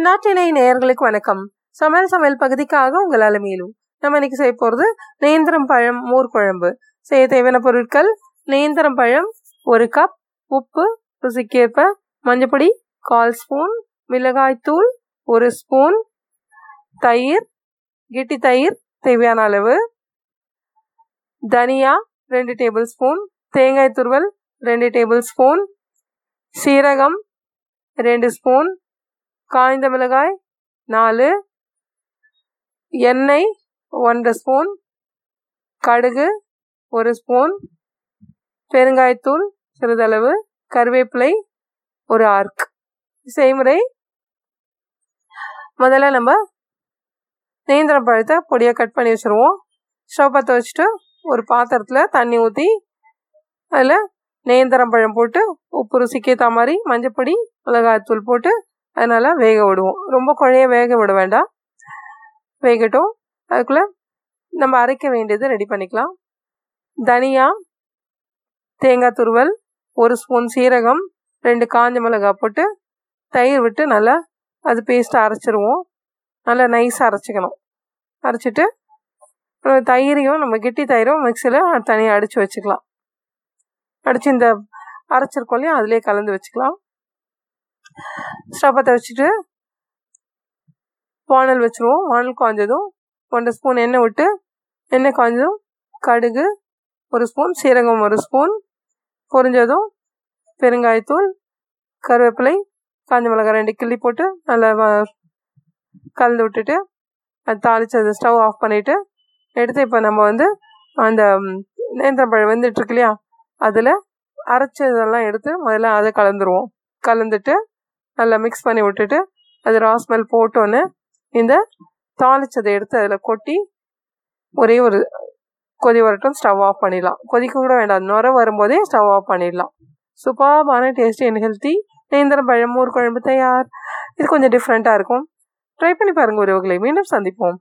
நாட்டினை நேயர்களுக்கு வணக்கம். சமையல் சமையல் பகுதிக்காக உங்கள் அலமையிலும் நம்ம இன்னைக்கு செய்ய போகிறது நேந்திரம் பழம் மோர் குழம்பு. செய்ய தேவையான பொருட்கள் நேந்திரம் பழம் ஒரு கப் உப்பு ருசிக்கேற்ப மஞ்சப்பொடி கால் ஸ்பூன் மிளகாய்த்தூள் ஒரு ஸ்பூன் தயிர் கெட்டி தயிர் தேவையான அளவு தனியா ரெண்டு டேபிள் ஸ்பூன் தேங்காய் துருவல் ரெண்டு டேபிள் ஸ்பூன் சீரகம் ரெண்டு ஸ்பூன் காய்ந்த மிளகாய் நாலு. எண்ணெய் ஒன்றரை ஸ்பூன். கடுகு ஒரு ஸ்பூன். பெருங்காயத்தூள் சிறிதளவு. கருவேப்பிலை ஒரு ஆர்க். செய்முறை. முதல்ல நம்ம நேந்திரம் பழத்தை பொடியாக கட் பண்ணி வச்சுருவோம். ஸ்டவ் பற்ற வச்சுட்டு ஒரு பாத்திரத்தில் தண்ணி ஊற்றி அதில் நேந்திரம் பழம் போட்டு உப்பு ருசிக்கேற்ற மாதிரி மஞ்சப்பொடி மிளகாய்த்தூள் போட்டு அதனால் வேக விடுவோம். ரொம்ப குழைய வேக விட வேண்டாம். வேகட்டும். அதுக்குள்ளே நம்ம அரைக்க வேண்டியது ரெடி பண்ணிக்கலாம். தனியா தேங்காய் துருவல் ஒரு ஸ்பூன் சீரகம் ரெண்டு காஞ்ச மிளகாய் போட்டு தயிர் விட்டு நல்லா அது பேஸ்ட்டாக அரைச்சிருவோம். நல்லா நைஸாக அரைச்சிக்கணும். அரைச்சிட்டு அப்புறம் தயிரையும் நம்ம கெட்டி தயிரும் மிக்சியில் தனியாக அடித்து வச்சுக்கலாம். அடித்து இந்த அரைச்சிருக்கோம் இல்லையா? அதிலே கலந்து வச்சுக்கலாம். ஸ்டவ் பற்ற வச்சுட்டு வானல் வச்சுருவோம். வானல் காய்ஞ்சதும் ஒன்றரை ஸ்பூன் எண்ணெய் விட்டு எண்ணெய் காய்ஞ்சதும் கடுகு ஒரு ஸ்பூன் சீரகம் ஒரு ஸ்பூன் பொரிஞ்சதும் பெருங்காயத்தூள் கருவேப்பிலை காஞ்ச மிளகாய் ரெண்டு கிள்ளி போட்டு நல்லா கலந்து விட்டுட்டு அது தாளித்தது ஸ்டவ் ஆஃப் பண்ணிவிட்டு எடுத்து இப்போ நம்ம வந்து அந்த நேந்திரப்பழம் வெந்துட்டுருக்கு இல்லையா? அதில் அரைச்சதெல்லாம் எடுத்து முதல்ல அதை கலந்துருவோம். கலந்துட்டு நல்லா மிக்ஸ் பண்ணி விட்டுட்டு அது ராஸ்மெல் போட்டோன்னு இந்த தாளிச்சதை எடுத்து அதில் கொட்டி ஒரே ஒரு கொதி வரட்டும் ஸ்டவ் ஆஃப் பண்ணிடலாம். கொதிக்க கூட வேண்டாம். நுர வரும்போதே ஸ்டவ் ஆஃப் பண்ணிடலாம். சூப்பர்பான டேஸ்டி அண்ட் ஹெல்த்தி நேந்திரம் பழம் ஊர் குழம்பு தயார். இது கொஞ்சம் டிஃப்ரெண்ட்டாக இருக்கும். ட்ரை பண்ணி பாருங்கள் உறவுகளை. மீண்டும் சந்திப்போம்.